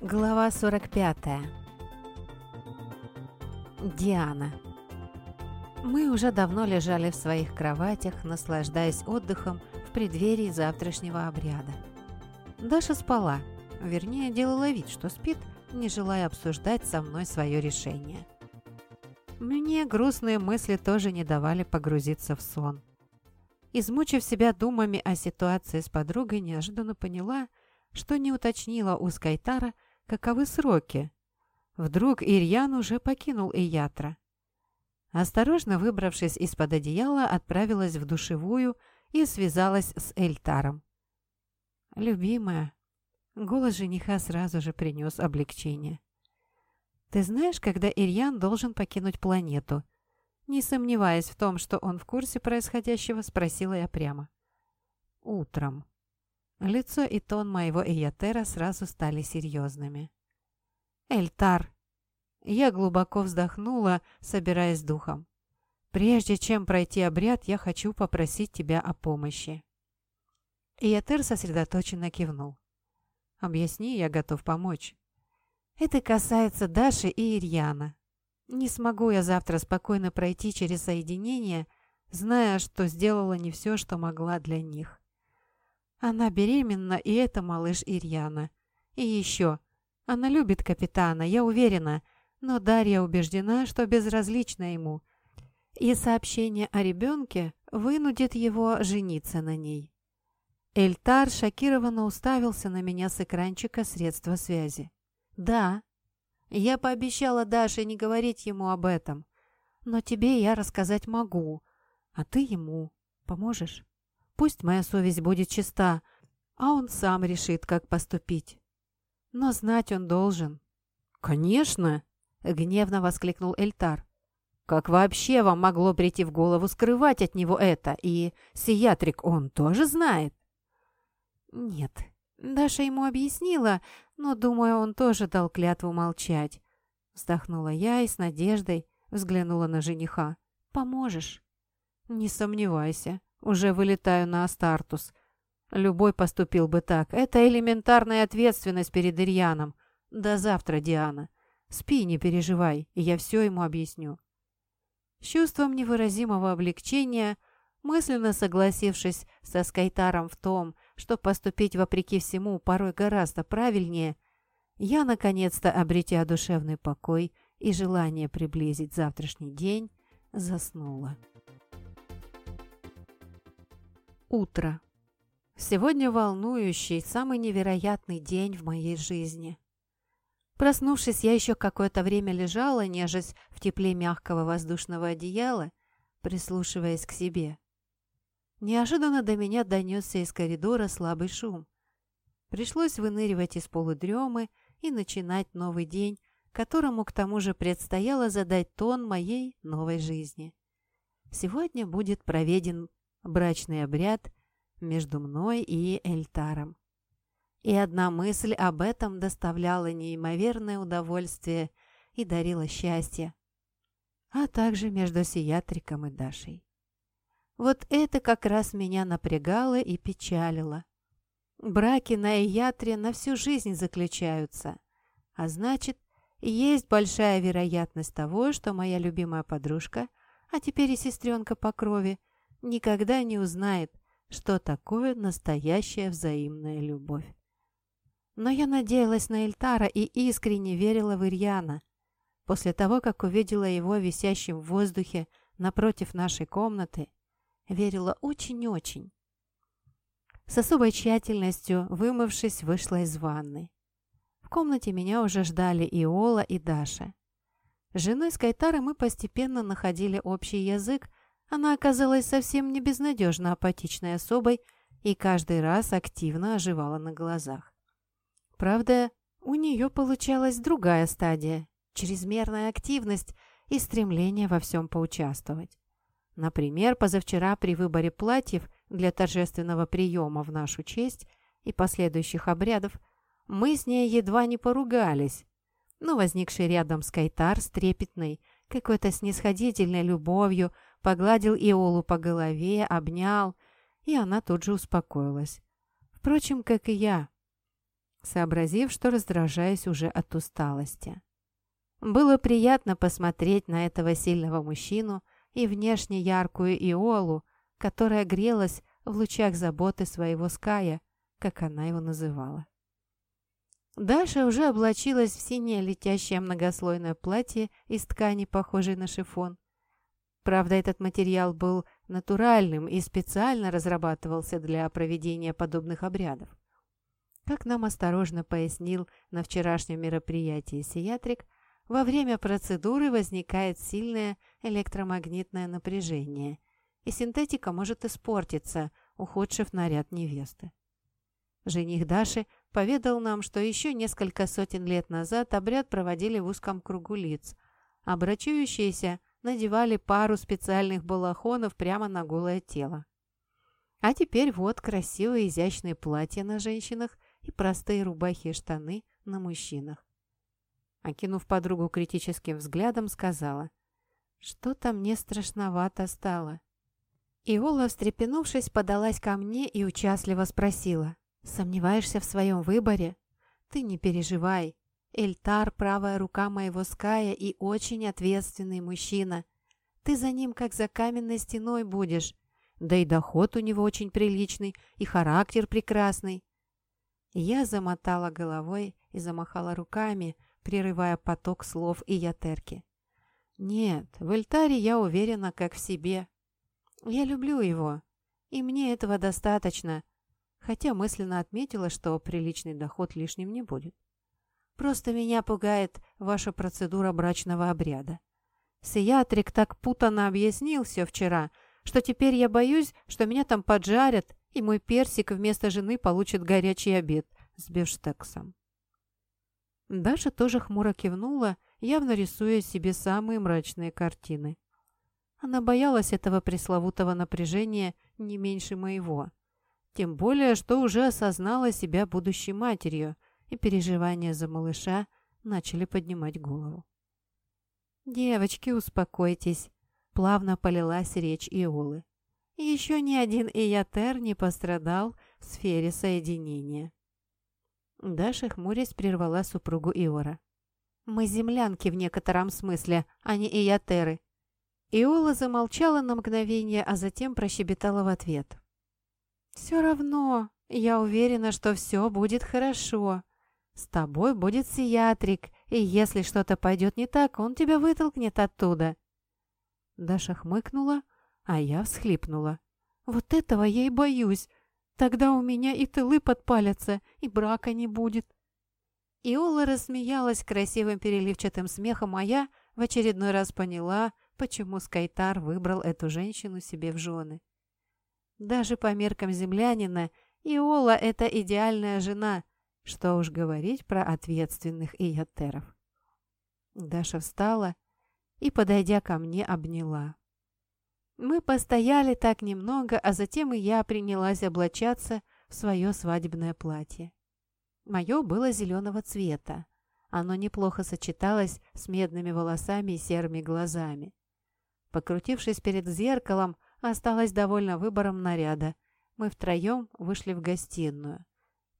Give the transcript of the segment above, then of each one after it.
Глава 45. Диана. Мы уже давно лежали в своих кроватях, наслаждаясь отдыхом в преддверии завтрашнего обряда. Даша спала, вернее, делала вид, что спит, не желая обсуждать со мной свое решение. Мне грустные мысли тоже не давали погрузиться в сон. Измучив себя думами о ситуации с подругой, неожиданно поняла, что не уточнила у Скайтара, каковы сроки. Вдруг Ирьян уже покинул Иятра. Осторожно выбравшись из-под одеяла, отправилась в душевую и связалась с Эльтаром. «Любимая», голос жениха сразу же принес облегчение. «Ты знаешь, когда Ирьян должен покинуть планету?» Не сомневаясь в том, что он в курсе происходящего, спросила я прямо. «Утром», Лицо и тон моего Иятера сразу стали серьезными. «Эльтар!» Я глубоко вздохнула, собираясь духом. «Прежде чем пройти обряд, я хочу попросить тебя о помощи». Иятер сосредоточенно кивнул. «Объясни, я готов помочь». «Это касается Даши и Ирьяна. Не смогу я завтра спокойно пройти через соединение, зная, что сделала не все, что могла для них. Она беременна, и это малыш Ирьяна. И еще. Она любит капитана, я уверена, но Дарья убеждена, что безразлична ему. И сообщение о ребенке вынудит его жениться на ней. Эльтар шокированно уставился на меня с экранчика средства связи. «Да, я пообещала Даше не говорить ему об этом, но тебе я рассказать могу, а ты ему поможешь?» Пусть моя совесть будет чиста, а он сам решит, как поступить. Но знать он должен. «Конечно!» — гневно воскликнул Эльтар. «Как вообще вам могло прийти в голову скрывать от него это? И Сиатрик он тоже знает?» «Нет, Даша ему объяснила, но, думаю, он тоже дал клятву молчать». Вздохнула я и с надеждой взглянула на жениха. «Поможешь?» «Не сомневайся», уже вылетаю на Астартус. Любой поступил бы так. Это элементарная ответственность перед Ирьяном. До завтра, Диана. Спи, не переживай, я все ему объясню. С чувством невыразимого облегчения, мысленно согласившись со Скайтаром в том, что поступить вопреки всему порой гораздо правильнее, я, наконец-то, обретя душевный покой и желание приблизить завтрашний день, заснула. Утро. Сегодня волнующий, самый невероятный день в моей жизни. Проснувшись, я еще какое-то время лежала, нежесть в тепле мягкого воздушного одеяла, прислушиваясь к себе. Неожиданно до меня донесся из коридора слабый шум. Пришлось выныривать из полудремы и начинать новый день, которому к тому же предстояло задать тон моей новой жизни. Сегодня будет проведен брачный обряд между мной и Эльтаром. И одна мысль об этом доставляла неимоверное удовольствие и дарила счастье, а также между Сиатриком и Дашей. Вот это как раз меня напрягало и печалило. Браки на Иятре на всю жизнь заключаются, а значит, есть большая вероятность того, что моя любимая подружка, а теперь и сестренка по крови, никогда не узнает, что такое настоящая взаимная любовь. Но я надеялась на Эльтара и искренне верила в Ирьяна. После того, как увидела его висящим в воздухе напротив нашей комнаты, верила очень-очень. С особой тщательностью, вымывшись, вышла из ванны. В комнате меня уже ждали и Ола, и Даша. С женой Скайтара мы постепенно находили общий язык, она оказалась совсем не безнадежно апатичной особой и каждый раз активно оживала на глазах. Правда, у нее получалась другая стадия – чрезмерная активность и стремление во всем поучаствовать. Например, позавчера при выборе платьев для торжественного приема в нашу честь и последующих обрядов мы с ней едва не поругались, но возникший рядом Скайтар с трепетной, какой-то снисходительной любовью – погладил Иолу по голове, обнял, и она тут же успокоилась. Впрочем, как и я. сообразив, что раздражаюсь уже от усталости. Было приятно посмотреть на этого сильного мужчину и внешне яркую Иолу, которая грелась в лучах заботы своего Ская, как она его называла. Даша уже облачилась в синее летящее многослойное платье из ткани, похожей на шифон. Правда, этот материал был натуральным и специально разрабатывался для проведения подобных обрядов. Как нам осторожно пояснил на вчерашнем мероприятии сиатрик, во время процедуры возникает сильное электромагнитное напряжение, и синтетика может испортиться, ухудшив наряд невесты. Жених Даши поведал нам, что еще несколько сотен лет назад обряд проводили в узком кругу лиц, а брачующиеся надевали пару специальных балахонов прямо на голое тело. А теперь вот красивые изящные платья на женщинах и простые рубахи и штаны на мужчинах. Окинув подругу критическим взглядом, сказала, «Что-то мне страшновато стало». Иола, встрепенувшись, подалась ко мне и участливо спросила, «Сомневаешься в своем выборе? Ты не переживай. Эльтар – правая рука моего Ская и очень ответственный мужчина. Ты за ним как за каменной стеной будешь. Да и доход у него очень приличный, и характер прекрасный». Я замотала головой и замахала руками, прерывая поток слов и ятерки. «Нет, в Эльтаре я уверена как в себе. Я люблю его, и мне этого достаточно, хотя мысленно отметила, что приличный доход лишним не будет. Просто меня пугает ваша процедура брачного обряда. Сиатрик так путанно объяснил все вчера, что теперь я боюсь, что меня там поджарят, и мой персик вместо жены получит горячий обед с бифштексом. Даша тоже хмуро кивнула, явно рисуя себе самые мрачные картины. Она боялась этого пресловутого напряжения не меньше моего. Тем более, что уже осознала себя будущей матерью, и переживания за малыша начали поднимать голову. «Девочки, успокойтесь», — плавно полилась речь Иолы. «Еще ни один Иятер не пострадал в сфере соединения». Даша, хмурясь, прервала супругу Иора. «Мы землянки в некотором смысле, а не Иятеры». Иола замолчала на мгновение, а затем прощебетала в ответ. «Все равно, я уверена, что все будет хорошо. С тобой будет сиатрик, и если что-то пойдет не так, он тебя вытолкнет оттуда». Даша хмыкнула, а я всхлипнула. «Вот этого я и боюсь. Тогда у меня и тылы подпалятся, и брака не будет». Иола рассмеялась красивым переливчатым смехом, а я в очередной раз поняла, почему Скайтар выбрал эту женщину себе в жены. Даже по меркам землянина Иола – это идеальная жена, что уж говорить про ответственных иятеров. Даша встала и, подойдя ко мне, обняла. Мы постояли так немного, а затем и я принялась облачаться в свое свадебное платье. Мое было зеленого цвета. Оно неплохо сочеталось с медными волосами и серыми глазами. Покрутившись перед зеркалом, осталась довольна выбором наряда. Мы втроем вышли в гостиную.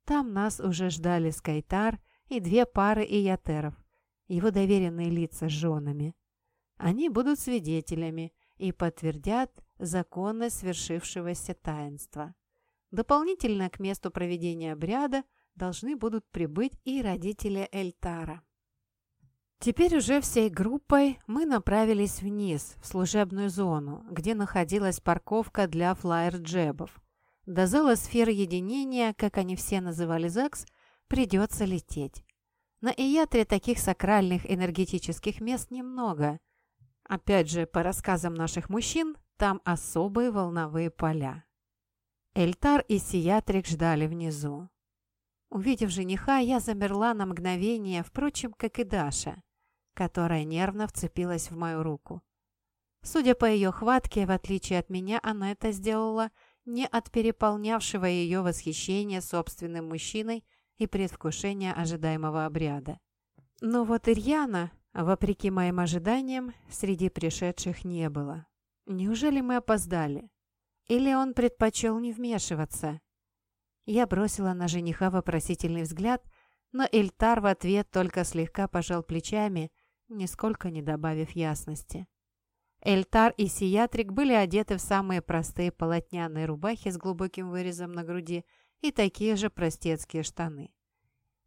Там нас уже ждали Скайтар и две пары иятеров, его доверенные лица с женами. Они будут свидетелями и подтвердят законность свершившегося таинства. Дополнительно к месту проведения обряда должны будут прибыть и родители Эльтара. Теперь уже всей группой мы направились вниз, в служебную зону, где находилась парковка для флайер-джебов. До зала сферы единения, как они все называли ЗАГС, придется лететь. На Иятре таких сакральных энергетических мест немного. Опять же, по рассказам наших мужчин, там особые волновые поля. Эльтар и Сиятрик ждали внизу. Увидев жениха, я замерла на мгновение, впрочем, как и Даша которая нервно вцепилась в мою руку. Судя по ее хватке, в отличие от меня, она это сделала не от переполнявшего ее восхищения собственным мужчиной и предвкушения ожидаемого обряда. Но вот Ирьяна, вопреки моим ожиданиям, среди пришедших не было. Неужели мы опоздали? Или он предпочел не вмешиваться? Я бросила на жениха вопросительный взгляд, но Эльтар в ответ только слегка пожал плечами, нисколько не добавив ясности. Эльтар и Сиятрик были одеты в самые простые полотняные рубахи с глубоким вырезом на груди и такие же простецкие штаны.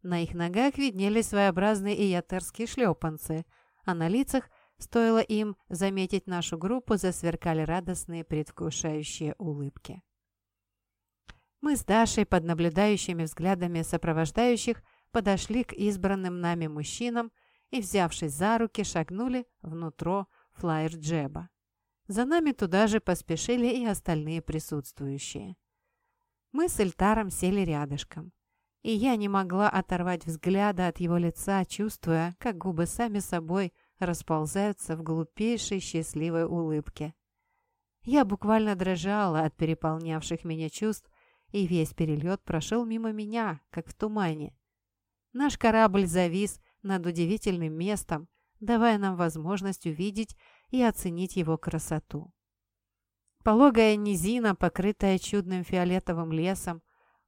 На их ногах виднелись своеобразные иятерские шлепанцы, а на лицах, стоило им заметить нашу группу, засверкали радостные предвкушающие улыбки. Мы с Дашей под наблюдающими взглядами сопровождающих подошли к избранным нами мужчинам и, взявшись за руки, шагнули внутрь флайер-джеба. За нами туда же поспешили и остальные присутствующие. Мы с Эльтаром сели рядышком, и я не могла оторвать взгляда от его лица, чувствуя, как губы сами собой расползаются в глупейшей счастливой улыбке. Я буквально дрожала от переполнявших меня чувств и весь перелет прошел мимо меня, как в тумане. Наш корабль завис над удивительным местом, давая нам возможность увидеть и оценить его красоту. Пологая низина, покрытая чудным фиолетовым лесом,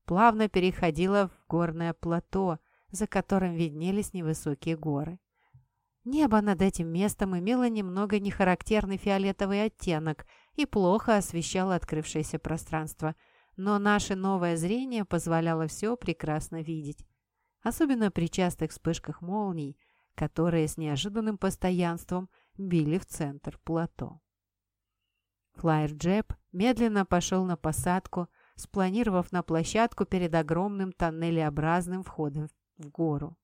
плавно переходила в горное плато, за которым виднелись невысокие горы. Небо над этим местом имело немного нехарактерный фиолетовый оттенок и плохо освещало открывшееся пространство – но наше новое зрение позволяло все прекрасно видеть, особенно при частых вспышках молний, которые с неожиданным постоянством били в центр плато. Флайер Джеб медленно пошел на посадку, спланировав на площадку перед огромным тоннелеобразным входом в гору.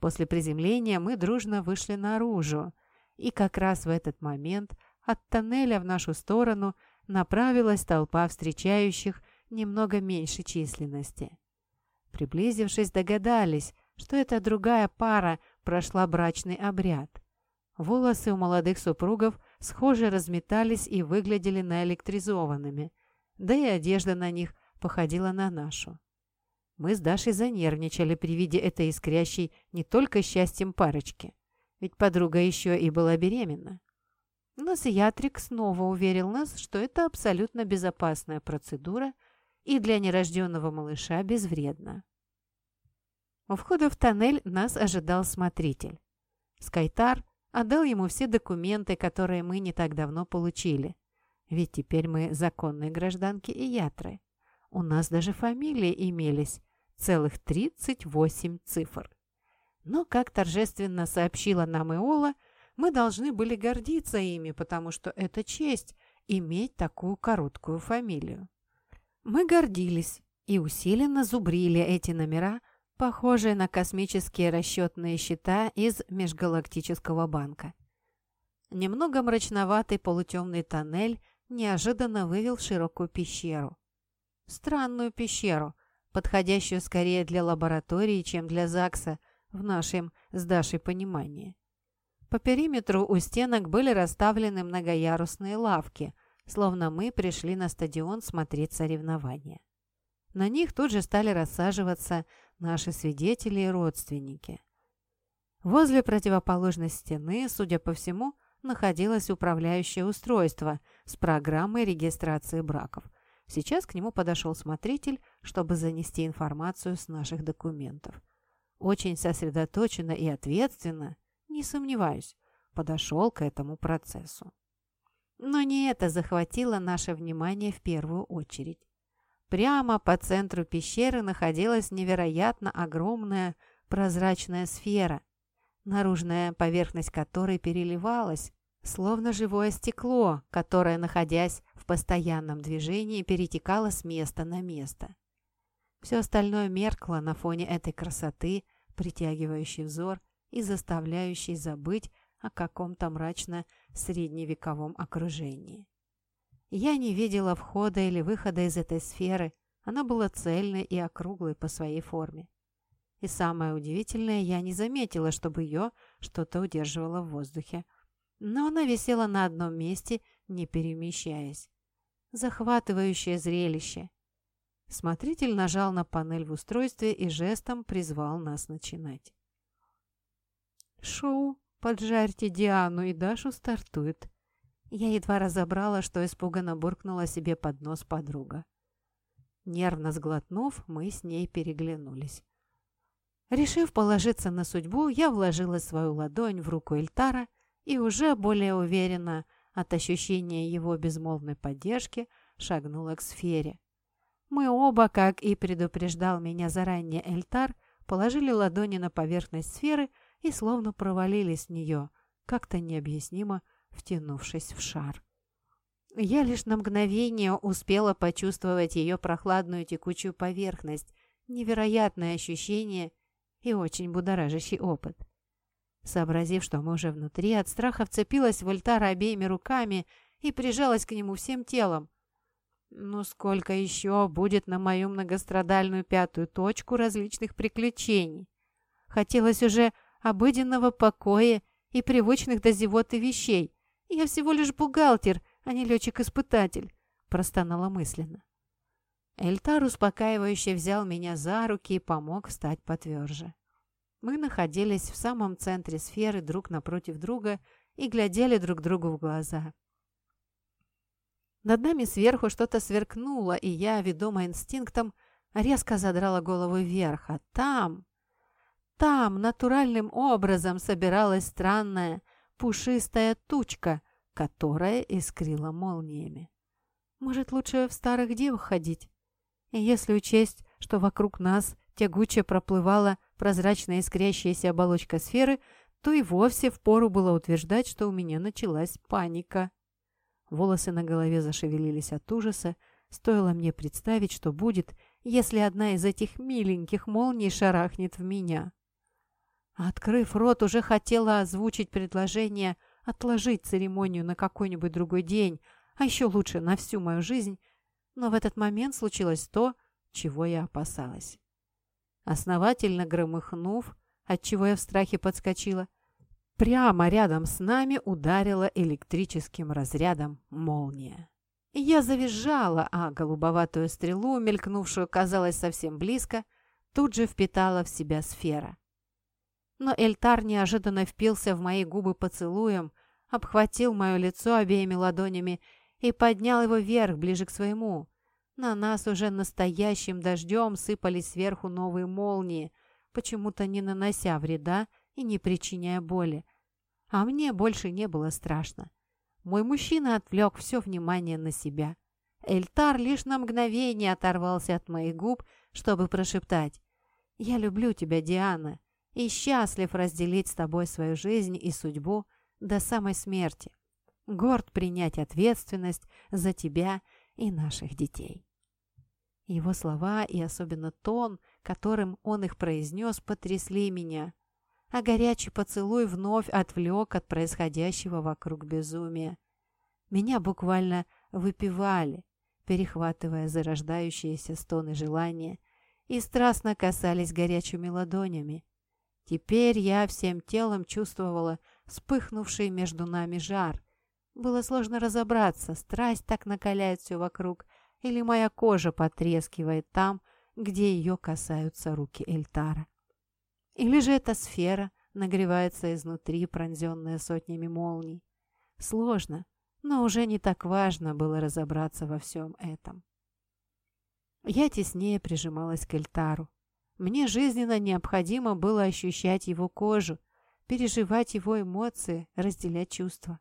После приземления мы дружно вышли наружу, и как раз в этот момент от тоннеля в нашу сторону направилась толпа встречающих немного меньше численности. Приблизившись, догадались, что эта другая пара прошла брачный обряд. Волосы у молодых супругов схоже разметались и выглядели наэлектризованными, да и одежда на них походила на нашу. Мы с Дашей занервничали при виде этой искрящей не только счастьем парочки, ведь подруга еще и была беременна. Но Сиатрик снова уверил нас, что это абсолютно безопасная процедура и для нерожденного малыша безвредна. У входа в тоннель нас ожидал смотритель. Скайтар отдал ему все документы, которые мы не так давно получили. Ведь теперь мы законные гражданки и ятры. У нас даже фамилии имелись, целых 38 цифр. Но, как торжественно сообщила нам Иола, мы должны были гордиться ими, потому что это честь иметь такую короткую фамилию. Мы гордились и усиленно зубрили эти номера, похожие на космические расчетные счета из Межгалактического банка. Немного мрачноватый полутемный тоннель неожиданно вывел в широкую пещеру. Странную пещеру, подходящую скорее для лаборатории, чем для ЗАГСа, в нашем с Дашей понимании. По периметру у стенок были расставлены многоярусные лавки, словно мы пришли на стадион смотреть соревнования. На них тут же стали рассаживаться наши свидетели и родственники. Возле противоположной стены, судя по всему, находилось управляющее устройство с программой регистрации браков. Сейчас к нему подошел смотритель, чтобы занести информацию с наших документов. Очень сосредоточенно и ответственно не сомневаюсь, подошел к этому процессу. Но не это захватило наше внимание в первую очередь. Прямо по центру пещеры находилась невероятно огромная прозрачная сфера, наружная поверхность которой переливалась, словно живое стекло, которое, находясь в постоянном движении, перетекало с места на место. Все остальное меркло на фоне этой красоты, притягивающей взор и заставляющий забыть о каком-то мрачно-средневековом окружении. Я не видела входа или выхода из этой сферы, она была цельной и округлой по своей форме. И самое удивительное, я не заметила, чтобы ее что-то удерживало в воздухе. Но она висела на одном месте, не перемещаясь. Захватывающее зрелище. Смотритель нажал на панель в устройстве и жестом призвал нас начинать. Шоу «Поджарьте Диану и Дашу» стартует. Я едва разобрала, что испуганно буркнула себе под нос подруга. Нервно сглотнув, мы с ней переглянулись. Решив положиться на судьбу, я вложила свою ладонь в руку Эльтара и уже более уверенно от ощущения его безмолвной поддержки шагнула к сфере. Мы оба, как и предупреждал меня заранее Эльтар, положили ладони на поверхность сферы и словно провалились в нее, как-то необъяснимо втянувшись в шар. Я лишь на мгновение успела почувствовать ее прохладную текучую поверхность, невероятное ощущение и очень будоражащий опыт. Сообразив, что мы уже внутри, от страха вцепилась в Альтара обеими руками и прижалась к нему всем телом. Ну сколько еще будет на мою многострадальную пятую точку различных приключений? Хотелось уже обыденного покоя и привычных до зевоты вещей. Я всего лишь бухгалтер, а не летчик-испытатель, простонала мысленно. Эльтар успокаивающе взял меня за руки и помог встать потверже. Мы находились в самом центре сферы друг напротив друга и глядели друг другу в глаза. Над нами сверху что-то сверкнуло, и я, ведомо инстинктом, резко задрала голову вверх, а там... Там натуральным образом собиралась странная пушистая тучка, которая искрила молниями. Может, лучше в старых девах ходить? И если учесть, что вокруг нас тягуче проплывала прозрачная искрящаяся оболочка сферы, то и вовсе впору было утверждать, что у меня началась паника. Волосы на голове зашевелились от ужаса, стоило мне представить, что будет, если одна из этих миленьких молний шарахнет в меня. Открыв рот, уже хотела озвучить предложение отложить церемонию на какой-нибудь другой день, а еще лучше на всю мою жизнь, но в этот момент случилось то, чего я опасалась. Основательно громыхнув, отчего я в страхе подскочила, прямо рядом с нами ударила электрическим разрядом молния. Я завизжала, а голубоватую стрелу, мелькнувшую, казалось, совсем близко, тут же впитала в себя сфера. Но Эльтар неожиданно впился в мои губы поцелуем, обхватил мое лицо обеими ладонями и поднял его вверх, ближе к своему. На нас уже настоящим дождем сыпались сверху новые молнии, почему-то не нанося вреда и не причиняя боли. А мне больше не было страшно. Мой мужчина отвлек все внимание на себя. Эльтар лишь на мгновение оторвался от моих губ, чтобы прошептать «Я люблю тебя, Диана, и счастлив разделить с тобой свою жизнь и судьбу до самой смерти. Горд принять ответственность за тебя и наших детей. Его слова и особенно тон, которым он их произнес, потрясли меня, а горячий поцелуй вновь отвлек от происходящего вокруг безумия. Меня буквально выпивали, перехватывая зарождающиеся стоны желания, и страстно касались горячими ладонями. Теперь я всем телом чувствовала вспыхнувший между нами жар, было сложно разобраться, страсть так накаляет все вокруг, или моя кожа потрескивает там, где ее касаются руки Эльтара. Или же эта сфера нагревается изнутри, пронзенная сотнями молний. Сложно, но уже не так важно было разобраться во всем этом. Я теснее прижималась к Эльтару. Мне жизненно необходимо было ощущать его кожу, переживать его эмоции, разделять чувства.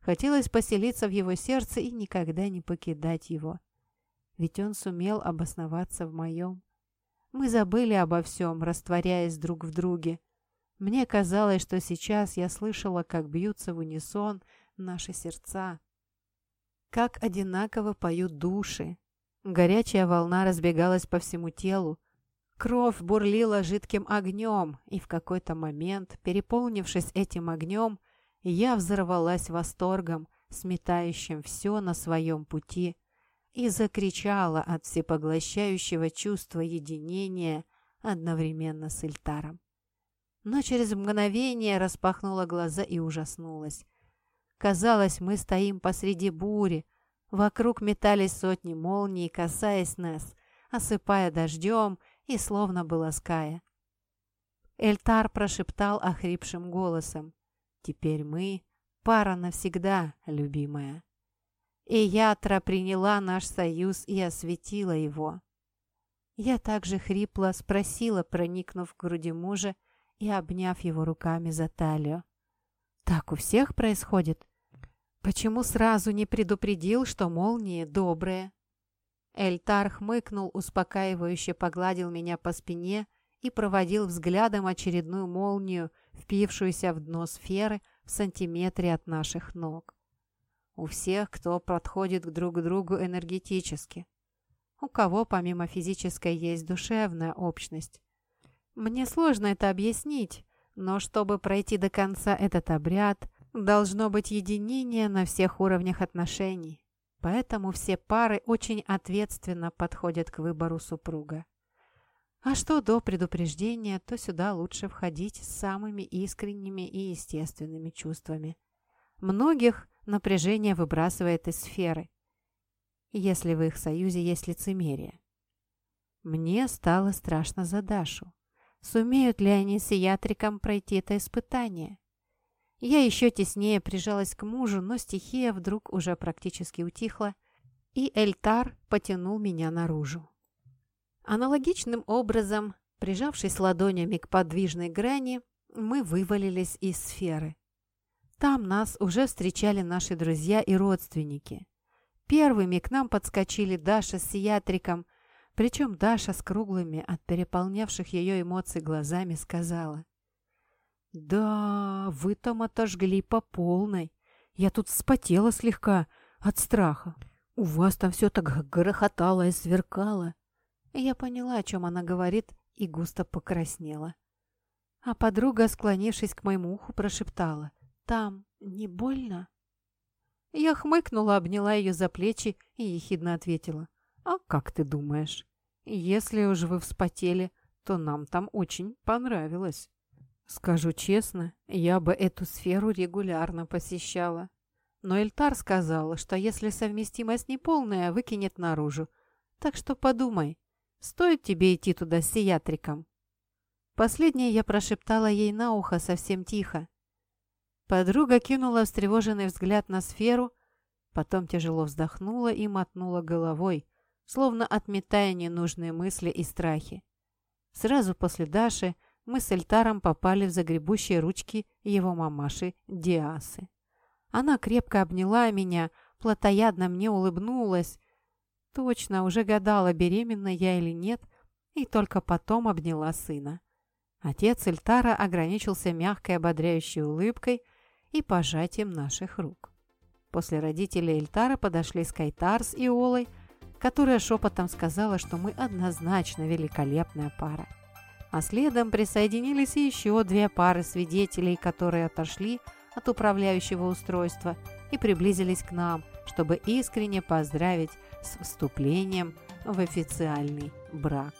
Хотелось поселиться в его сердце и никогда не покидать его. Ведь он сумел обосноваться в моем. Мы забыли обо всем, растворяясь друг в друге. Мне казалось, что сейчас я слышала, как бьются в унисон наши сердца. Как одинаково поют души. Горячая волна разбегалась по всему телу. Кровь бурлила жидким огнем, и в какой-то момент, переполнившись этим огнем, я взорвалась восторгом, сметающим все на своем пути, и закричала от всепоглощающего чувства единения одновременно с Ильтаром. Но через мгновение распахнула глаза и ужаснулась. Казалось, мы стоим посреди бури, вокруг метались сотни молний, касаясь нас, осыпая дождем и словно бы лаская. Эльтар прошептал охрипшим голосом. Теперь мы пара навсегда, любимая. И Ятра приняла наш союз и осветила его. Я также хрипло спросила, проникнув в груди мужа и обняв его руками за талию. «Так у всех происходит? Почему сразу не предупредил, что молнии добрые?» Эльтар хмыкнул, успокаивающе погладил меня по спине и проводил взглядом очередную молнию, впившуюся в дно сферы в сантиметре от наших ног. У всех, кто подходит друг к другу энергетически. У кого помимо физической есть душевная общность. Мне сложно это объяснить, но чтобы пройти до конца этот обряд, должно быть единение на всех уровнях отношений. Поэтому все пары очень ответственно подходят к выбору супруга. А что до предупреждения, то сюда лучше входить с самыми искренними и естественными чувствами. Многих напряжение выбрасывает из сферы, если в их союзе есть лицемерие. Мне стало страшно за Дашу. Сумеют ли они с Ятриком пройти это испытание? Я еще теснее прижалась к мужу, но стихия вдруг уже практически утихла, и Эльтар потянул меня наружу. Аналогичным образом, прижавшись ладонями к подвижной грани, мы вывалились из сферы. Там нас уже встречали наши друзья и родственники. Первыми к нам подскочили Даша с Сиятриком, причем Даша с круглыми от переполнявших ее эмоций глазами сказала. «Да, вы там отожгли по полной. Я тут вспотела слегка от страха. У вас там все так грохотало и сверкало». Я поняла, о чем она говорит, и густо покраснела. А подруга, склонившись к моему уху, прошептала. «Там не больно?» Я хмыкнула, обняла ее за плечи и ехидно ответила. «А как ты думаешь? Если уж вы вспотели, то нам там очень понравилось». Скажу честно, я бы эту сферу регулярно посещала. Но Эльтар сказал, что если совместимость неполная, выкинет наружу. Так что подумай, стоит тебе идти туда с сиятриком? Последнее я прошептала ей на ухо совсем тихо. Подруга кинула встревоженный взгляд на сферу, потом тяжело вздохнула и мотнула головой, словно отметая ненужные мысли и страхи. Сразу после Даши мы с Эльтаром попали в загребущие ручки его мамаши Диасы. Она крепко обняла меня, плотоядно мне улыбнулась. Точно, уже гадала, беременна я или нет, и только потом обняла сына. Отец Эльтара ограничился мягкой ободряющей улыбкой и пожатием наших рук. После родителей Эльтара подошли Скайтар с Иолой, которая шепотом сказала, что мы однозначно великолепная пара а следом присоединились еще две пары свидетелей, которые отошли от управляющего устройства и приблизились к нам, чтобы искренне поздравить с вступлением в официальный брак.